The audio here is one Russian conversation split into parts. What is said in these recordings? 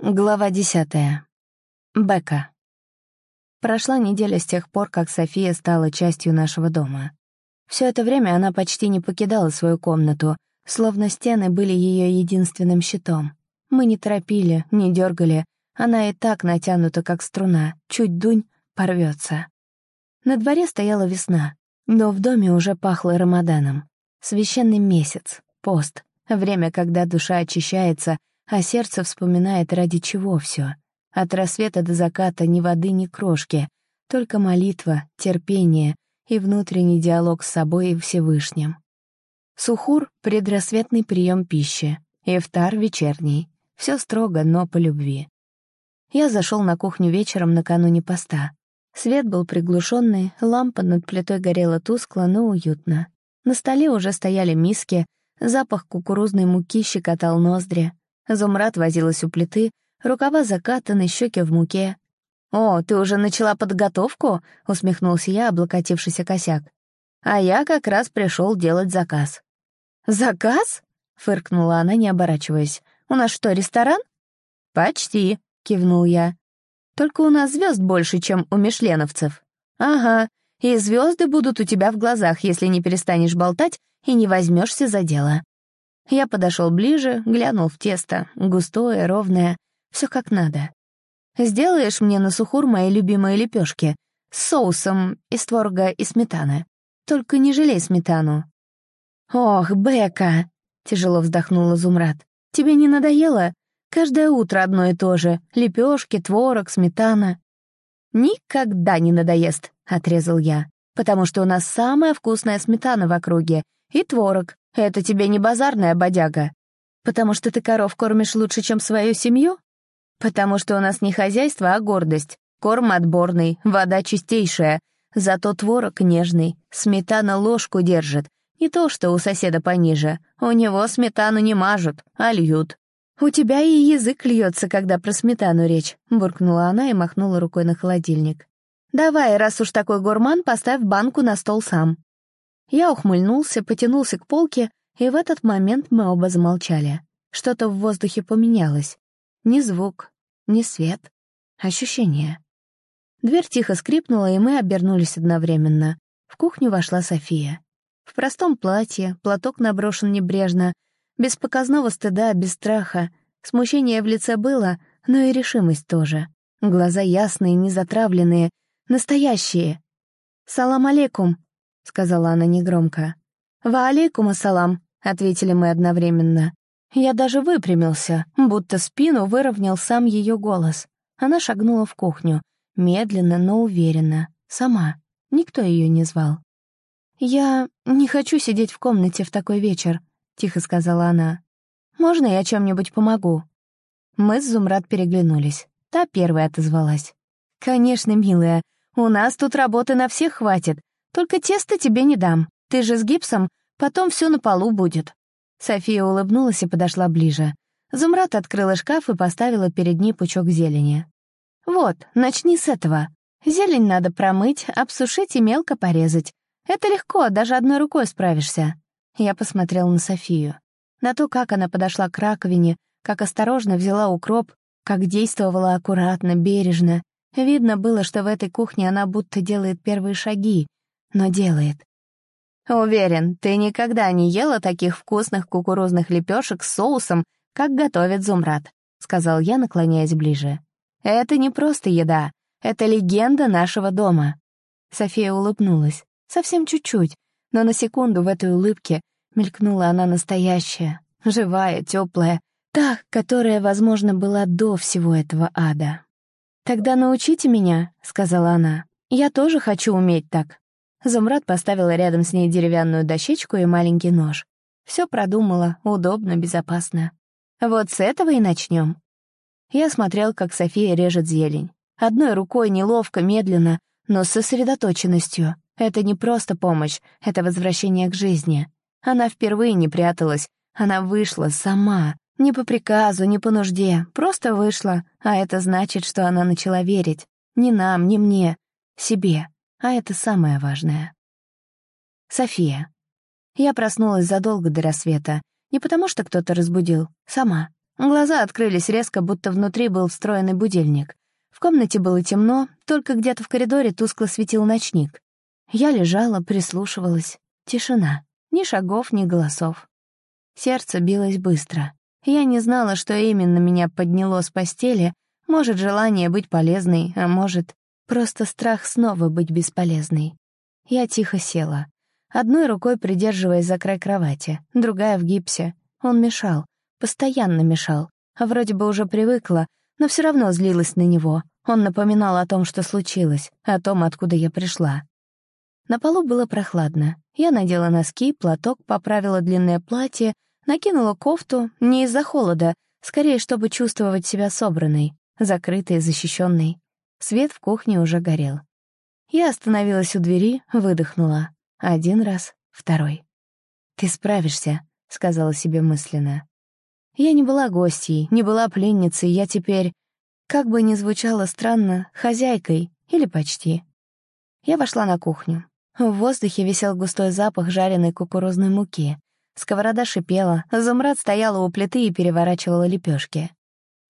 Глава десятая. Бека. Прошла неделя с тех пор, как София стала частью нашего дома. Все это время она почти не покидала свою комнату, словно стены были ее единственным щитом. Мы не торопили, не дергали, она и так натянута, как струна, чуть дунь — порвется. На дворе стояла весна, но в доме уже пахло Рамаданом. Священный месяц, пост, время, когда душа очищается — а сердце вспоминает, ради чего все. От рассвета до заката ни воды, ни крошки, только молитва, терпение и внутренний диалог с собой и Всевышним. Сухур — предрассветный прием пищи, ифтар — вечерний. Все строго, но по любви. Я зашел на кухню вечером накануне поста. Свет был приглушенный, лампа над плитой горела тускло, но уютно. На столе уже стояли миски, запах кукурузной муки щекотал ноздри, Зумрад возилась у плиты, рукава закатаны, щеки в муке. «О, ты уже начала подготовку?» — усмехнулся я, облокотившись о косяк. «А я как раз пришел делать заказ». «Заказ?» — фыркнула она, не оборачиваясь. «У нас что, ресторан?» «Почти», — кивнул я. «Только у нас звезд больше, чем у мишленовцев». «Ага, и звезды будут у тебя в глазах, если не перестанешь болтать и не возьмешься за дело». Я подошел ближе, глянул в тесто, густое, ровное, все как надо. «Сделаешь мне на сухур мои любимые лепешки с соусом из творога и сметаны. Только не жалей сметану». «Ох, Бека!» — тяжело вздохнула Зумрад. «Тебе не надоело? Каждое утро одно и то же. Лепешки, творог, сметана». «Никогда не надоест», — отрезал я, «потому что у нас самая вкусная сметана в округе и творог, это тебе не базарная бодяга. Потому что ты коров кормишь лучше, чем свою семью? Потому что у нас не хозяйство, а гордость. Корм отборный, вода чистейшая. Зато творог нежный, сметана ложку держит. Не то, что у соседа пониже. У него сметану не мажут, а льют. «У тебя и язык льется, когда про сметану речь», — буркнула она и махнула рукой на холодильник. «Давай, раз уж такой гурман, поставь банку на стол сам». Я ухмыльнулся, потянулся к полке, и в этот момент мы оба замолчали. Что-то в воздухе поменялось. Ни звук, ни свет. Ощущение. Дверь тихо скрипнула, и мы обернулись одновременно. В кухню вошла София. В простом платье, платок наброшен небрежно, без показного стыда, без страха. Смущение в лице было, но и решимость тоже. Глаза ясные, незатравленные, настоящие. «Салам алейкум», — сказала она негромко. «Ва алейкум ассалам», — ответили мы одновременно. Я даже выпрямился, будто спину выровнял сам ее голос. Она шагнула в кухню, медленно, но уверенно, сама. Никто ее не звал. «Я не хочу сидеть в комнате в такой вечер», — тихо сказала она. «Можно я чем-нибудь помогу?» Мы с Зумрад переглянулись. Та первая отозвалась. «Конечно, милая, у нас тут работы на всех хватит. Только тесто тебе не дам. Ты же с гипсом, потом все на полу будет». София улыбнулась и подошла ближе. Зумрат открыла шкаф и поставила перед ней пучок зелени. «Вот, начни с этого. Зелень надо промыть, обсушить и мелко порезать. Это легко, даже одной рукой справишься». Я посмотрела на Софию. На то, как она подошла к раковине, как осторожно взяла укроп, как действовала аккуратно, бережно. Видно было, что в этой кухне она будто делает первые шаги, но делает. Уверен, ты никогда не ела таких вкусных кукурузных лепешек с соусом, как готовит Зумрад, сказал я, наклоняясь ближе. Это не просто еда, это легенда нашего дома. София улыбнулась, совсем чуть-чуть, но на секунду в этой улыбке мелькнула она настоящая, живая, теплая, та, которая, возможно, была до всего этого ада. «Тогда научите меня», — сказала она. «Я тоже хочу уметь так». Зумрад поставила рядом с ней деревянную дощечку и маленький нож. Все продумала, удобно, безопасно. Вот с этого и начнем. Я смотрел, как София режет зелень. Одной рукой неловко, медленно, но с сосредоточенностью. Это не просто помощь, это возвращение к жизни. Она впервые не пряталась, она вышла сама. Не по приказу, не по нужде, просто вышла, а это значит, что она начала верить. Ни нам, ни мне, себе. А это самое важное. София. Я проснулась задолго до рассвета. Не потому, что кто-то разбудил. Сама. Глаза открылись резко, будто внутри был встроенный будильник. В комнате было темно, только где-то в коридоре тускло светил ночник. Я лежала, прислушивалась. Тишина. Ни шагов, ни голосов. Сердце билось быстро. Я не знала, что именно меня подняло с постели. Может, желание быть полезной, а может, просто страх снова быть бесполезной. Я тихо села. Одной рукой придерживаясь за край кровати, другая в гипсе. Он мешал. Постоянно мешал. А вроде бы уже привыкла, но все равно злилась на него. Он напоминал о том, что случилось, о том, откуда я пришла. На полу было прохладно. Я надела носки, платок, поправила длинное платье, накинула кофту не из-за холода, скорее, чтобы чувствовать себя собранной, закрытой, защищенной. Свет в кухне уже горел. Я остановилась у двери, выдохнула. Один раз, второй. «Ты справишься», — сказала себе мысленно. Я не была гостьей, не была пленницей, я теперь, как бы ни звучало странно, хозяйкой или почти. Я вошла на кухню. В воздухе висел густой запах жареной кукурузной муки. Сковорода шипела, Замрад стояла у плиты и переворачивала лепешки.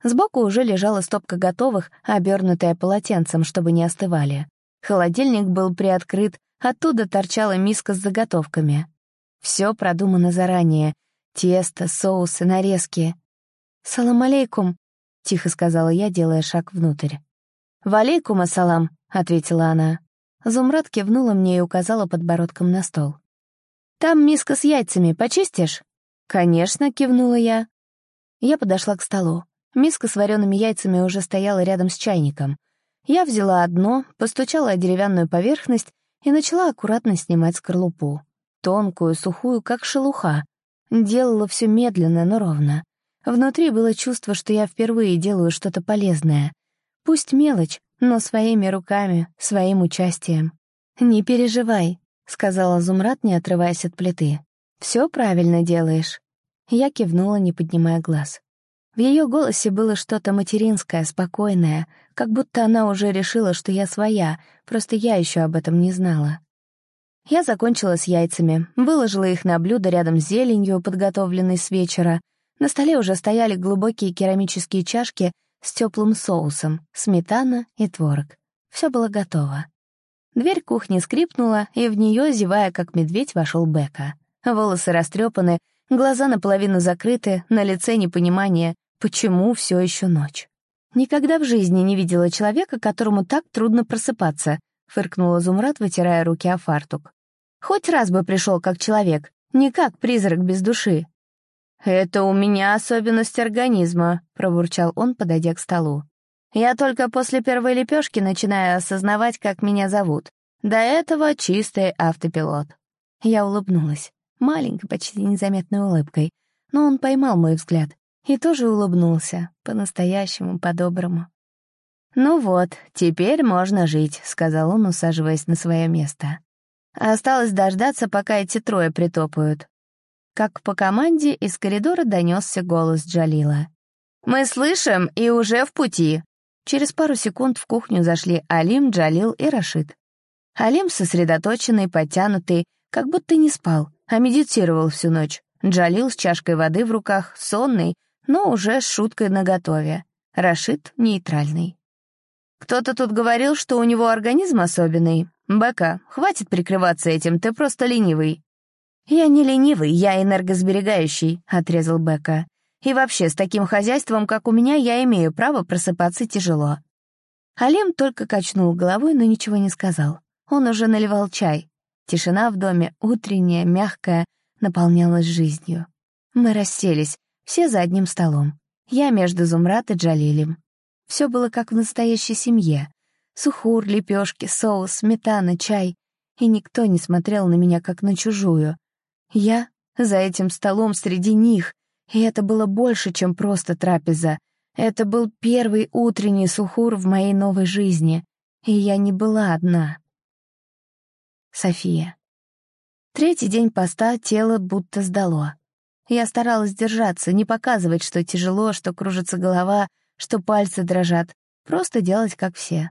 Сбоку уже лежала стопка готовых, обернутая полотенцем, чтобы не остывали. Холодильник был приоткрыт, оттуда торчала миска с заготовками. Все продумано заранее, Тесто, соусы, нарезки. «Салам алейкум», — тихо сказала я, делая шаг внутрь. «Валейкум ассалам», — ответила она. Зумрад кивнула мне и указала подбородком на стол. «Там миска с яйцами, почистишь?» «Конечно», — кивнула я. Я подошла к столу. Миска с вареными яйцами уже стояла рядом с чайником. Я взяла одно, постучала о деревянную поверхность и начала аккуратно снимать скорлупу. Тонкую, сухую, как шелуха. Делала все медленно, но ровно. Внутри было чувство, что я впервые делаю что-то полезное. Пусть мелочь, но своими руками, своим участием. «Не переживай», — сказала Зумрат, не отрываясь от плиты. «Все правильно делаешь». Я кивнула, не поднимая глаз. В ее голосе было что-то материнское, спокойное, как будто она уже решила, что я своя, просто я еще об этом не знала. Я закончила с яйцами, выложила их на блюдо рядом с зеленью, подготовленной с вечера. На столе уже стояли глубокие керамические чашки с теплым соусом, сметана и творог. Все было готово. Дверь кухни скрипнула, и в нее, зевая как медведь, вошел Бека. Волосы растрепаны, глаза наполовину закрыты, на лице непонимание, почему все еще ночь. Никогда в жизни не видела человека, которому так трудно просыпаться, фыркнула Зумрад, вытирая руки о фартук. Хоть раз бы пришел как человек, не как призрак без души. «Это у меня особенность организма», — пробурчал он, подойдя к столу. «Я только после первой лепешки начинаю осознавать, как меня зовут. До этого чистый автопилот». Я улыбнулась, маленькой, почти незаметной улыбкой, но он поймал мой взгляд и тоже улыбнулся, по-настоящему, по-доброму. «Ну вот, теперь можно жить», — сказал он, усаживаясь на свое место. Осталось дождаться, пока эти трое притопают. Как по команде из коридора донесся голос Джалила. «Мы слышим и уже в пути!» Через пару секунд в кухню зашли Алим, Джалил и Рашид. Алим сосредоточенный, подтянутый, как будто не спал, а медитировал всю ночь. Джалил с чашкой воды в руках, сонный, но уже с шуткой наготове. Рашид — нейтральный. «Кто-то тут говорил, что у него организм особенный. Бека, хватит прикрываться этим, ты просто ленивый». «Я не ленивый, я энергосберегающий», — отрезал Бека. «И вообще, с таким хозяйством, как у меня, я имею право просыпаться тяжело». Алем только качнул головой, но ничего не сказал. Он уже наливал чай. Тишина в доме, утренняя, мягкая, наполнялась жизнью. Мы расселись, все за одним столом. Я между Зумрат и Джалилем. Все было как в настоящей семье. Сухур, лепешки, соус, сметана, чай. И никто не смотрел на меня, как на чужую. Я за этим столом среди них, и это было больше, чем просто трапеза. Это был первый утренний сухур в моей новой жизни, и я не была одна. София. Третий день поста тело будто сдало. Я старалась держаться, не показывать, что тяжело, что кружится голова, что пальцы дрожат, просто делать как все.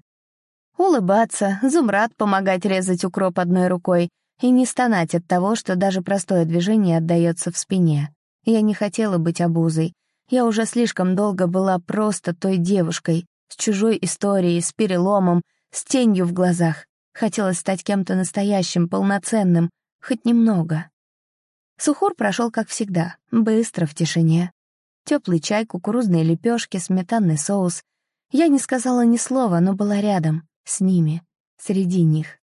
Улыбаться, зумрад помогать резать укроп одной рукой и не стонать от того, что даже простое движение отдаётся в спине. Я не хотела быть обузой. Я уже слишком долго была просто той девушкой, с чужой историей, с переломом, с тенью в глазах. Хотелось стать кем-то настоящим, полноценным, хоть немного. Сухур прошел как всегда, быстро, в тишине. Теплый чай, кукурузные лепешки, сметанный соус. Я не сказала ни слова, но была рядом, с ними, среди них.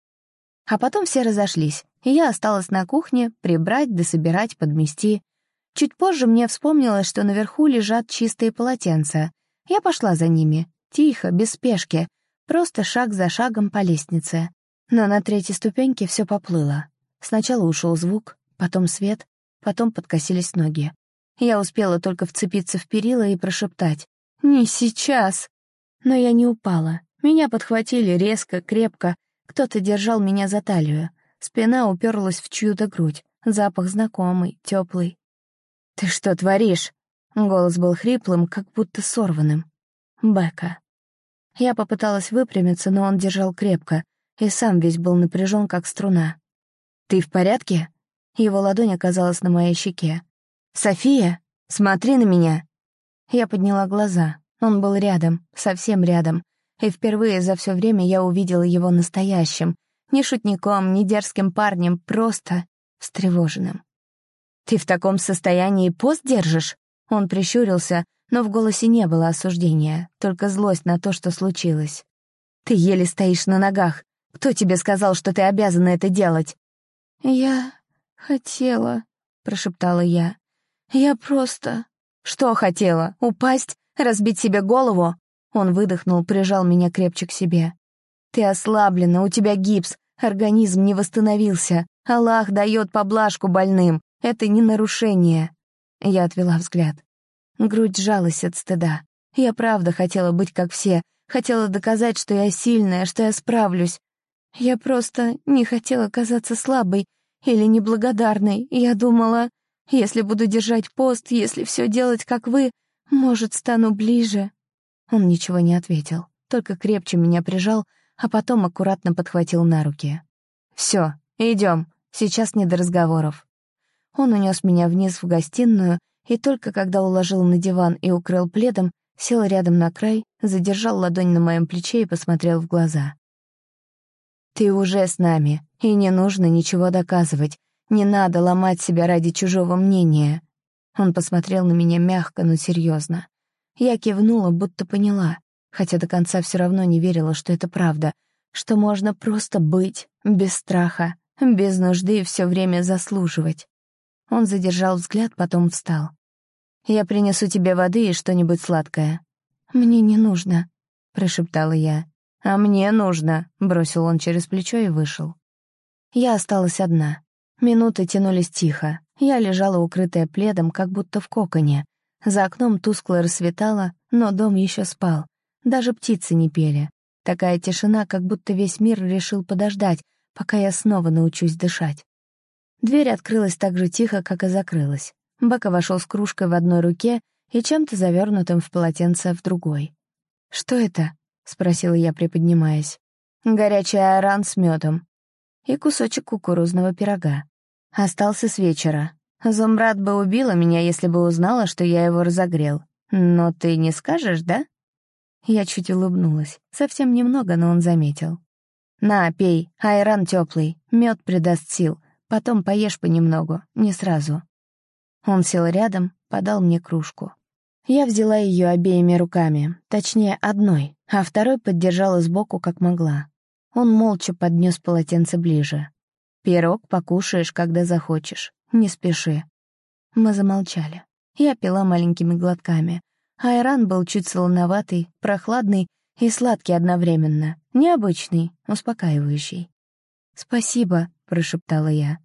А потом все разошлись, и я осталась на кухне прибрать, дособирать, подмести. Чуть позже мне вспомнилось, что наверху лежат чистые полотенца. Я пошла за ними, тихо, без спешки, просто шаг за шагом по лестнице. Но на третьей ступеньке все поплыло. Сначала ушел звук, потом свет, потом подкосились ноги. Я успела только вцепиться в перила и прошептать «Не сейчас!». Но я не упала. Меня подхватили резко, крепко. Кто-то держал меня за талию. Спина уперлась в чью-то грудь. Запах знакомый, теплый. «Ты что творишь?» Голос был хриплым, как будто сорванным. «Бека». Я попыталась выпрямиться, но он держал крепко, и сам весь был напряжен, как струна. «Ты в порядке?» Его ладонь оказалась на моей щеке. «София, смотри на меня!» Я подняла глаза. Он был рядом, совсем рядом. И впервые за все время я увидела его настоящим. Не шутником, не дерзким парнем, просто встревоженным. «Ты в таком состоянии пост держишь?» Он прищурился, но в голосе не было осуждения, только злость на то, что случилось. «Ты еле стоишь на ногах. Кто тебе сказал, что ты обязана это делать?» «Я хотела», — прошептала я. «Я просто...» «Что хотела? Упасть? Разбить себе голову?» Он выдохнул, прижал меня крепче к себе. «Ты ослаблена, у тебя гипс, организм не восстановился. Аллах дает поблажку больным. Это не нарушение». Я отвела взгляд. Грудь сжалась от стыда. Я правда хотела быть как все, хотела доказать, что я сильная, что я справлюсь. Я просто не хотела казаться слабой или неблагодарной. Я думала, если буду держать пост, если все делать, как вы, может, стану ближе». Он ничего не ответил, только крепче меня прижал, а потом аккуратно подхватил на руки. «Все, идем, сейчас не до разговоров». Он унес меня вниз в гостиную, и только когда уложил на диван и укрыл пледом, сел рядом на край, задержал ладонь на моем плече и посмотрел в глаза. «Ты уже с нами, и не нужно ничего доказывать. Не надо ломать себя ради чужого мнения. Он посмотрел на меня мягко, но серьезно. Я кивнула, будто поняла, хотя до конца все равно не верила, что это правда, что можно просто быть, без страха, без нужды все время заслуживать. Он задержал взгляд, потом встал. «Я принесу тебе воды и что-нибудь сладкое». «Мне не нужно», — прошептала я. «А мне нужно», — бросил он через плечо и вышел. Я осталась одна. Минуты тянулись тихо. Я лежала укрытая пледом, как будто в коконе. За окном тускло рассветало, но дом еще спал. Даже птицы не пели. Такая тишина, как будто весь мир решил подождать, пока я снова научусь дышать. Дверь открылась так же тихо, как и закрылась. Бака вошел с кружкой в одной руке и чем-то завернутым в полотенце в другой. «Что это?» — спросила я, приподнимаясь. «Горячий айран с медом и кусочек кукурузного пирога. Остался с вечера. Зумбрат бы убила меня, если бы узнала, что я его разогрел. Но ты не скажешь, да? Я чуть улыбнулась. Совсем немного, но он заметил. «На, пей, айран теплый, мед придаст сил. Потом поешь понемногу, не сразу». Он сел рядом, подал мне кружку. Я взяла ее обеими руками, точнее, одной, а второй поддержала сбоку, как могла. Он молча поднес полотенце ближе. «Пирог покушаешь, когда захочешь. Не спеши». Мы замолчали. Я пила маленькими глотками. Айран был чуть солоноватый, прохладный и сладкий одновременно. Необычный, успокаивающий. «Спасибо», — прошептала я.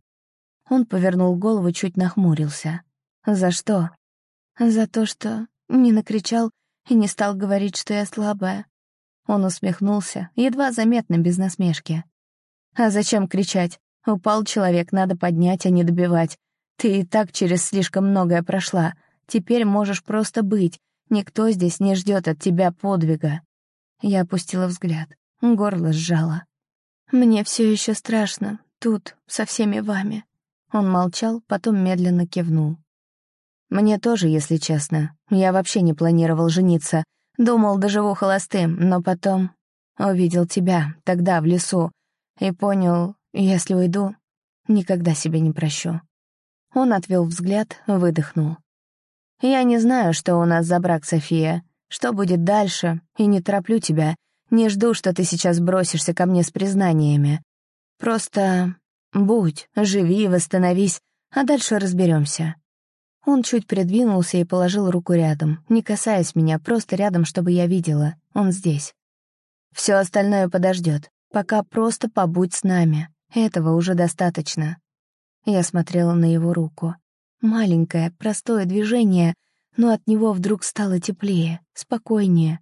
Он повернул голову, чуть нахмурился. «За что?» «За то, что не накричал и не стал говорить, что я слабая. Он усмехнулся, едва заметно, без насмешки. «А зачем кричать? Упал человек, надо поднять, а не добивать. Ты и так через слишком многое прошла. Теперь можешь просто быть. Никто здесь не ждет от тебя подвига». Я опустила взгляд. Горло сжало. «Мне все еще страшно. Тут, со всеми вами». Он молчал, потом медленно кивнул. Мне тоже, если честно. Я вообще не планировал жениться. Думал, доживу холостым, но потом увидел тебя, тогда, в лесу, и понял, если уйду, никогда себе не прощу. Он отвел взгляд, выдохнул. «Я не знаю, что у нас за брак, София, что будет дальше, и не тороплю тебя, не жду, что ты сейчас бросишься ко мне с признаниями. Просто будь, живи, восстановись, а дальше разберемся. Он чуть придвинулся и положил руку рядом, не касаясь меня, просто рядом, чтобы я видела. Он здесь. Все остальное подождет. Пока просто побудь с нами. Этого уже достаточно. Я смотрела на его руку. Маленькое, простое движение, но от него вдруг стало теплее, спокойнее.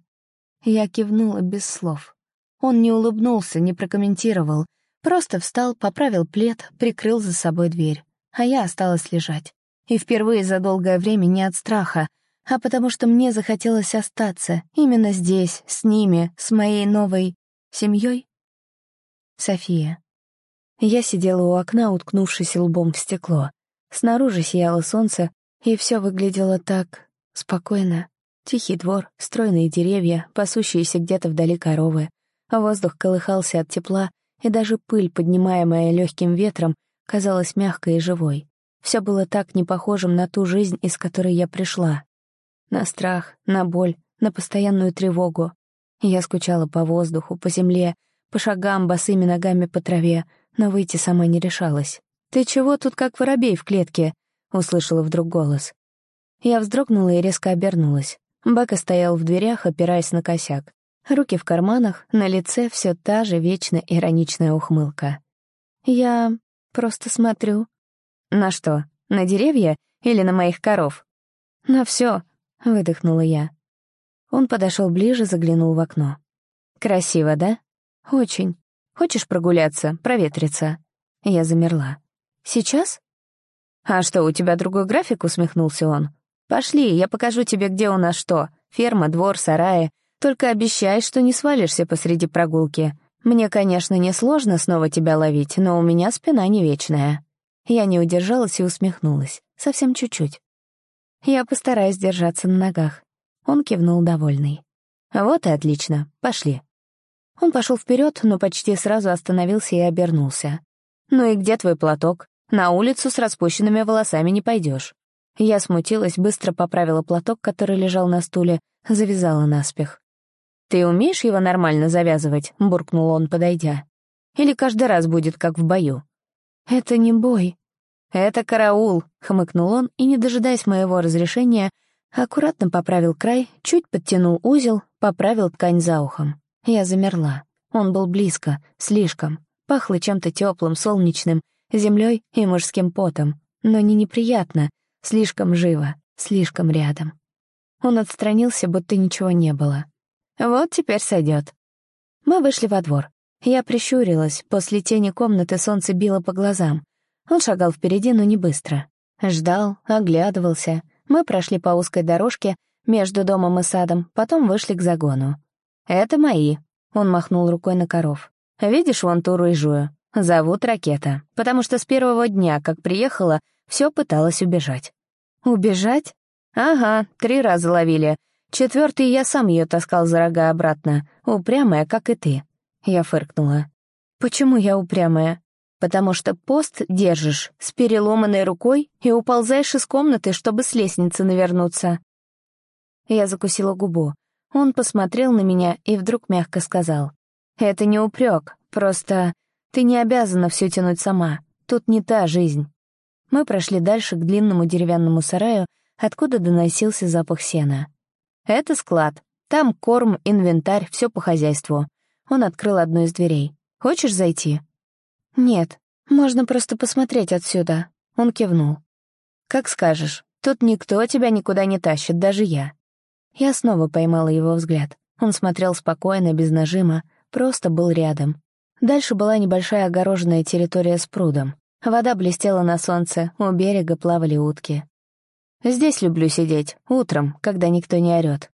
Я кивнула без слов. Он не улыбнулся, не прокомментировал, просто встал, поправил плед, прикрыл за собой дверь, а я осталась лежать. И впервые за долгое время не от страха, а потому что мне захотелось остаться именно здесь, с ними, с моей новой семьей София. Я сидела у окна, уткнувшись лбом в стекло. Снаружи сияло солнце, и все выглядело так спокойно. Тихий двор, стройные деревья, пасущиеся где-то вдали коровы. Воздух колыхался от тепла, и даже пыль, поднимаемая легким ветром, казалась мягкой и живой. Все было так не похожим на ту жизнь, из которой я пришла. На страх, на боль, на постоянную тревогу. Я скучала по воздуху, по земле, по шагам босыми ногами по траве, но выйти сама не решалась. «Ты чего тут как воробей в клетке?» — услышала вдруг голос. Я вздрогнула и резко обернулась. Бака стоял в дверях, опираясь на косяк. Руки в карманах, на лице все та же вечно ироничная ухмылка. «Я просто смотрю». «На что? На деревья или на моих коров?» «На все», — выдохнула я. Он подошел ближе, заглянул в окно. «Красиво, да?» «Очень. Хочешь прогуляться, проветриться?» Я замерла. «Сейчас?» «А что, у тебя другой график?» — усмехнулся он. «Пошли, я покажу тебе, где у нас что. Ферма, двор, сараи. Только обещай, что не свалишься посреди прогулки. Мне, конечно, несложно снова тебя ловить, но у меня спина не вечная». Я не удержалась и усмехнулась. Совсем чуть-чуть. «Я постараюсь держаться на ногах». Он кивнул довольный. «Вот и отлично. Пошли». Он пошел вперед, но почти сразу остановился и обернулся. «Ну и где твой платок? На улицу с распущенными волосами не пойдешь». Я смутилась, быстро поправила платок, который лежал на стуле, завязала наспех. «Ты умеешь его нормально завязывать?» — буркнул он, подойдя. «Или каждый раз будет, как в бою?» «Это не бой». «Это караул», — хмыкнул он, и, не дожидаясь моего разрешения, аккуратно поправил край, чуть подтянул узел, поправил ткань за ухом. Я замерла. Он был близко, слишком. Пахло чем-то теплым, солнечным, землей и мужским потом. Но не неприятно, слишком живо, слишком рядом. Он отстранился, будто ничего не было. Вот теперь сойдет. Мы вышли во двор. Я прищурилась, после тени комнаты солнце било по глазам. Он шагал впереди, но не быстро. Ждал, оглядывался. Мы прошли по узкой дорожке между домом и садом, потом вышли к загону. «Это мои», — он махнул рукой на коров. «Видишь вон ту рыжую? Зовут Ракета, потому что с первого дня, как приехала, все пыталась убежать». «Убежать?» «Ага, три раза ловили. Четвертый я сам ее таскал за рога обратно, упрямая, как и ты». Я фыркнула. «Почему я упрямая?» «Потому что пост держишь с переломанной рукой и уползаешь из комнаты, чтобы с лестницы навернуться». Я закусила губу. Он посмотрел на меня и вдруг мягко сказал. «Это не упрек, просто ты не обязана все тянуть сама. Тут не та жизнь». Мы прошли дальше к длинному деревянному сараю, откуда доносился запах сена. «Это склад. Там корм, инвентарь, все по хозяйству». Он открыл одну из дверей. «Хочешь зайти?» «Нет, можно просто посмотреть отсюда». Он кивнул. «Как скажешь. Тут никто тебя никуда не тащит, даже я. Я снова поймала его взгляд. Он смотрел спокойно, без нажима, просто был рядом. Дальше была небольшая огороженная территория с прудом. Вода блестела на солнце, у берега плавали утки. «Здесь люблю сидеть, утром, когда никто не орёт».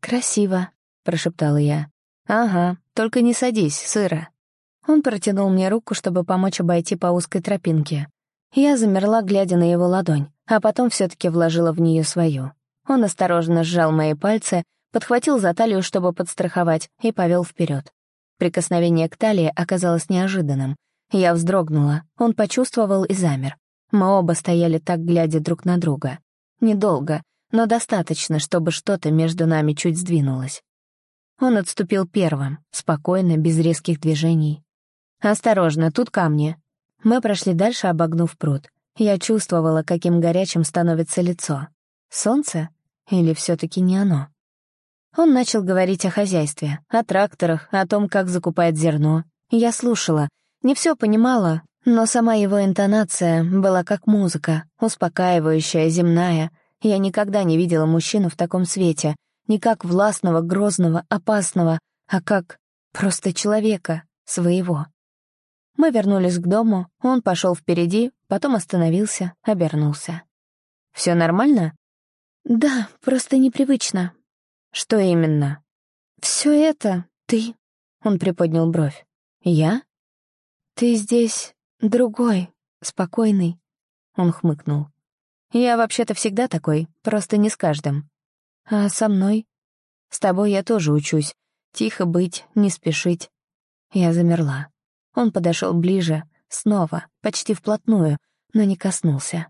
«Красиво», — прошептала я. «Ага, только не садись, сыро». Он протянул мне руку, чтобы помочь обойти по узкой тропинке. Я замерла, глядя на его ладонь. а потом все таки вложила в нее свою. Он осторожно сжал мои пальцы, подхватил за талию, чтобы подстраховать, и повел вперед. Прикосновение к талии оказалось неожиданным. Я вздрогнула, он почувствовал и замер. Мы оба стояли так, глядя друг на друга. Недолго, но достаточно, чтобы что-то между нами чуть сдвинулось. Он отступил первым, спокойно, без резких движений. «Осторожно, тут камни». Мы прошли дальше, обогнув пруд. Я чувствовала, каким горячим становится лицо. Солнце? Или все таки не оно? Он начал говорить о хозяйстве, о тракторах, о том, как закупает зерно. Я слушала, не все понимала, но сама его интонация была как музыка, успокаивающая, земная. Я никогда не видела мужчину в таком свете, не как властного, грозного, опасного, а как просто человека, своего. Мы вернулись к дому, он пошел впереди, потом остановился, обернулся. Все нормально?» «Да, просто непривычно». «Что именно?» Все это ты...» Он приподнял бровь. «Я?» «Ты здесь другой, спокойный». Он хмыкнул. «Я вообще-то всегда такой, просто не с каждым. А со мной? С тобой я тоже учусь. Тихо быть, не спешить». Я замерла. Он подошел ближе, снова, почти вплотную, но не коснулся.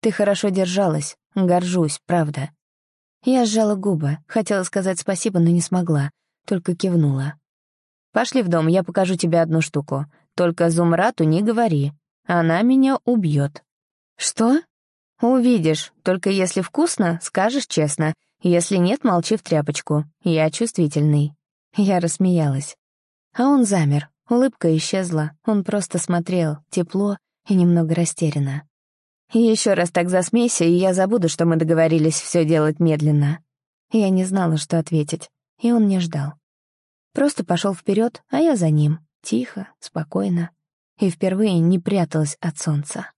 «Ты хорошо держалась, горжусь, правда». Я сжала губы, хотела сказать спасибо, но не смогла, только кивнула. «Пошли в дом, я покажу тебе одну штуку. Только Зумрату не говори. Она меня убьет». «Что?» «Увидишь, только если вкусно, скажешь честно. Если нет, молчи в тряпочку. Я чувствительный». Я рассмеялась. А он замер, Улыбка исчезла, он просто смотрел, тепло и немного растерянно. Еще раз так засмейся, и я забуду, что мы договорились все делать медленно. Я не знала, что ответить, и он не ждал. Просто пошел вперед, а я за ним, тихо, спокойно, и впервые не пряталась от солнца.